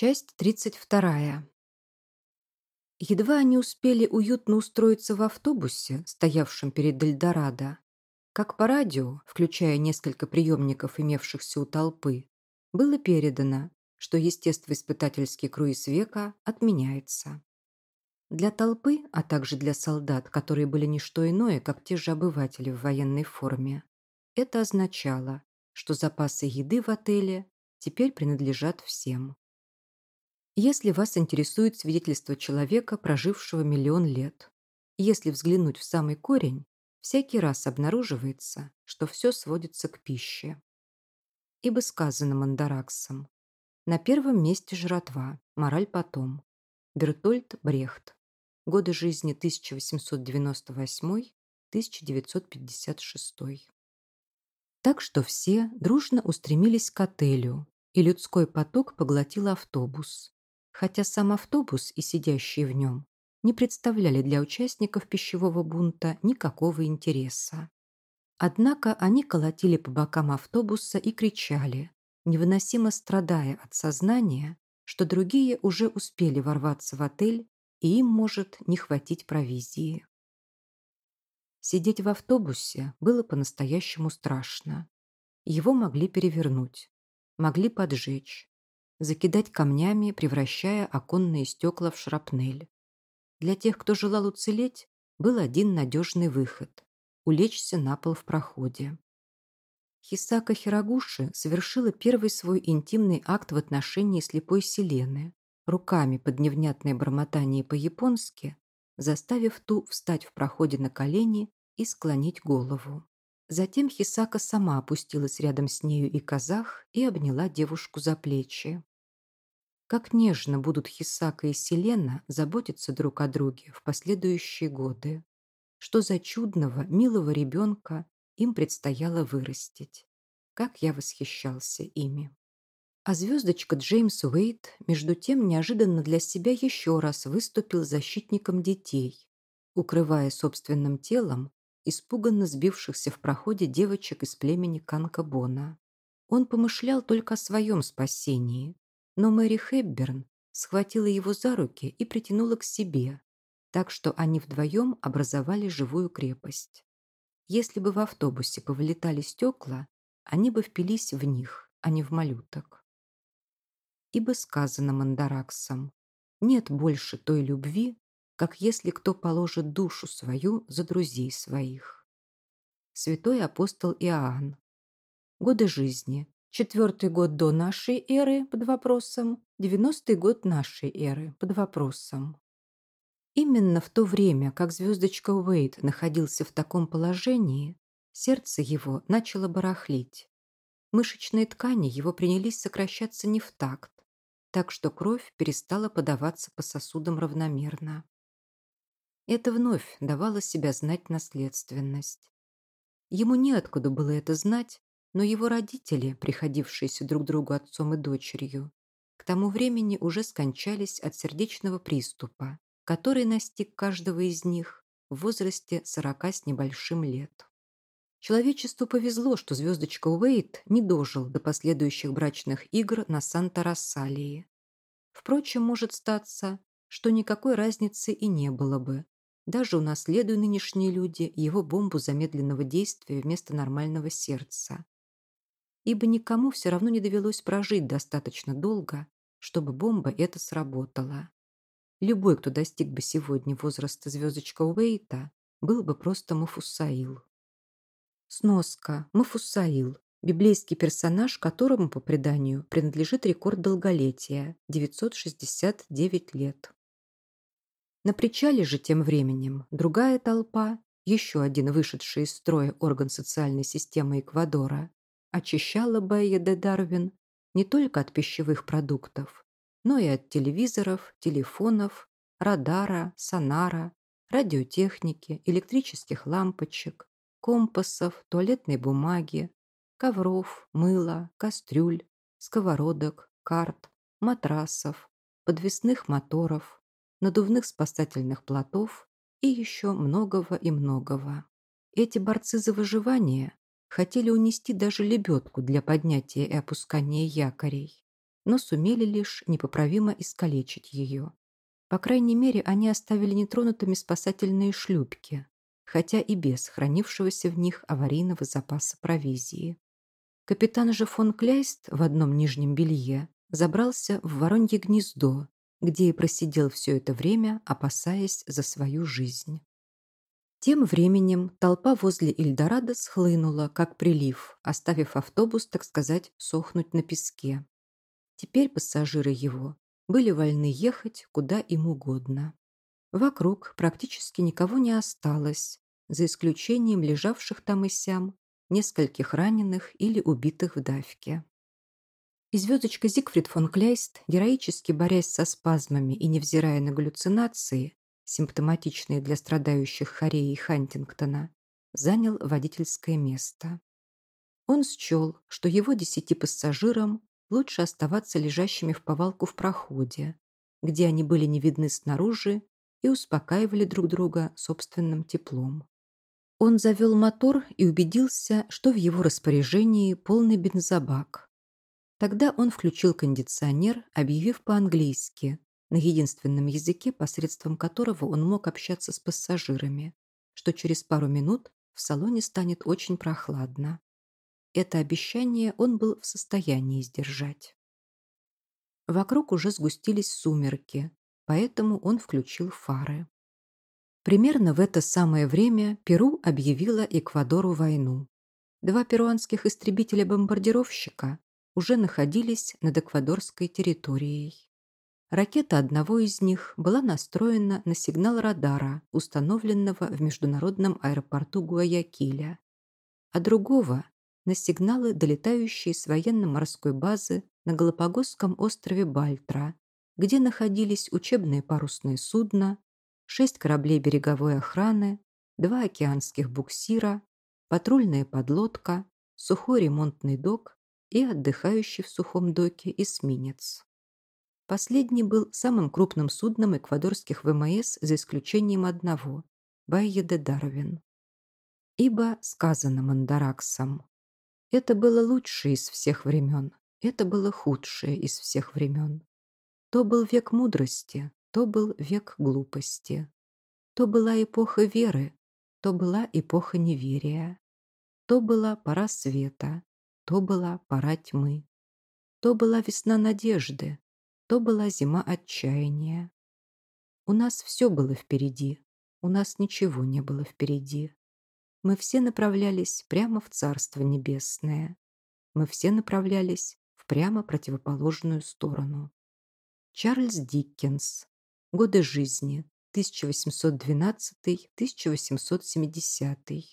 Часть 32. Едва они успели уютно устроиться в автобусе, стоявшем перед Эльдорадо, как по радио, включая несколько приемников, имевшихся у толпы, было передано, что естествоиспытательский круиз века отменяется. Для толпы, а также для солдат, которые были не что иное, как те же обыватели в военной форме, это означало, что запасы еды в отеле теперь принадлежат всем. Если вас интересует свидетельство человека, прожившего миллион лет, если взглянуть в самый корень, всякий раз обнаруживается, что все сводится к пище. Ибо сказано Мандараксом, на первом месте жратва, мораль потом. Бертольд Брехт. Годы жизни 1898-1956. Так что все дружно устремились к отелю, и людской поток поглотил автобус. Хотя сам автобус и сидящие в нем не представляли для участников пищевого бунта никакого интереса. Однако они колотили по бокам автобуса и кричали, невыносимо страдая от сознания, что другие уже успели ворваться в отель и им может не хватить провизии. Сидеть в автобусе было по-настоящему страшно. Его могли перевернуть, могли поджечь, закидать камнями, превращая оконные стекла в шрапнель. Для тех, кто желал уцелеть, был один надежный выход – улечься на пол в проходе. Хисака Хирогуши совершила первый свой интимный акт в отношении слепой Селены, руками под невнятное бормотание по-японски, заставив ту встать в проходе на колени и склонить голову. Затем Хисака сама опустилась рядом с нею и казах и обняла девушку за плечи. Как нежно будут Хисака и Селена заботиться друг о друге в последующие годы. Что за чудного, милого ребенка им предстояло вырастить. Как я восхищался ими. А звездочка Джеймс Уэйт, между тем, неожиданно для себя еще раз выступил защитником детей, укрывая собственным телом испуганно сбившихся в проходе девочек из племени Канкабона. Он помышлял только о своем спасении, но Мэри Хэбберн схватила его за руки и притянула к себе, так что они вдвоем образовали живую крепость. Если бы в автобусе повылетали стекла, они бы впились в них, а не в малюток. Ибо сказано Мандараксом, нет больше той любви, как если кто положит душу свою за друзей своих. Святой апостол Иоанн. Годы жизни Четвертый год до нашей эры под вопросом, девяностый год нашей эры под вопросом. Именно в то время, как звездочка Уэйт находился в таком положении, сердце его начало барахлить. Мышечные ткани его принялись сокращаться не в такт, так что кровь перестала подаваться по сосудам равномерно. Это вновь давало себя знать наследственность. Ему неоткуда было это знать, но его родители, приходившиеся друг другу отцом и дочерью, к тому времени уже скончались от сердечного приступа, который настиг каждого из них в возрасте сорока с небольшим лет. Человечеству повезло, что звездочка Уэйт не дожил до последующих брачных игр на Санта-Рассалии. Впрочем, может статься, что никакой разницы и не было бы, даже унаследуя нынешние люди его бомбу замедленного действия вместо нормального сердца, ибо никому все равно не довелось прожить достаточно долго, чтобы бомба эта сработала. Любой, кто достиг бы сегодня возраста звездочка Уэйта, был бы просто Мафусаил. Сноска. Мафусаил. Библейский персонаж, которому, по преданию, принадлежит рекорд долголетия – 969 лет. На причале же тем временем другая толпа, еще один вышедший из строя орган социальной системы Эквадора, очищала Бэйя де Дарвин не только от пищевых продуктов, но и от телевизоров, телефонов, радара, сонара, радиотехники, электрических лампочек, компасов, туалетной бумаги, ковров, мыла, кастрюль, сковородок, карт, матрасов, подвесных моторов, надувных спасательных плотов и еще многого и многого. Эти борцы за выживание хотели унести даже лебедку для поднятия и опускания якорей. но сумели лишь непоправимо искалечить ее. По крайней мере, они оставили нетронутыми спасательные шлюпки, хотя и без хранившегося в них аварийного запаса провизии. Капитан же фон Кляйст в одном нижнем белье забрался в воронье гнездо, где и просидел все это время, опасаясь за свою жизнь. Тем временем толпа возле Ильдорадо схлынула, как прилив, оставив автобус, так сказать, сохнуть на песке. Теперь пассажиры его были вольны ехать куда им угодно. Вокруг практически никого не осталось, за исключением лежавших там и сям нескольких раненых или убитых в давке. И звездочка Зигфрид фон Кляйст, героически борясь со спазмами и невзирая на галлюцинации, симптоматичные для страдающих Хореи и Хантингтона, занял водительское место. Он счел, что его десяти пассажирам лучше оставаться лежащими в повалку в проходе, где они были не видны снаружи и успокаивали друг друга собственным теплом. Он завел мотор и убедился, что в его распоряжении полный бензобак. Тогда он включил кондиционер, объявив по-английски, на единственном языке, посредством которого он мог общаться с пассажирами, что через пару минут в салоне станет очень прохладно. Это обещание он был в состоянии сдержать. Вокруг уже сгустились сумерки, поэтому он включил фары. Примерно в это самое время Перу объявила Эквадору войну. Два перуанских истребителя-бомбардировщика уже находились над эквадорской территорией. Ракета одного из них была настроена на сигнал радара, установленного в международном аэропорту Гуаякиля, а другого – на сигналы, долетающие с военно-морской базы на Галапагосском острове Бальтра, где находились учебные парусные судна, шесть кораблей береговой охраны, два океанских буксира, патрульная подлодка, сухой ремонтный док и отдыхающий в сухом доке эсминец. Последний был самым крупным судном эквадорских ВМС за исключением одного – Байе де Дарвин. Ибо сказано Мандараксом. Это было лучшее из всех времен, это было худшее из всех времен. То был век мудрости, то был век глупости. То была эпоха веры, то была эпоха неверия. То была пора света, то была пора тьмы. То была весна надежды, то была зима отчаяния. У нас все было впереди, у нас ничего не было впереди. Мы все направлялись прямо в Царство Небесное. Мы все направлялись в прямо противоположную сторону. Чарльз Диккенс. Годы жизни 1812-1870.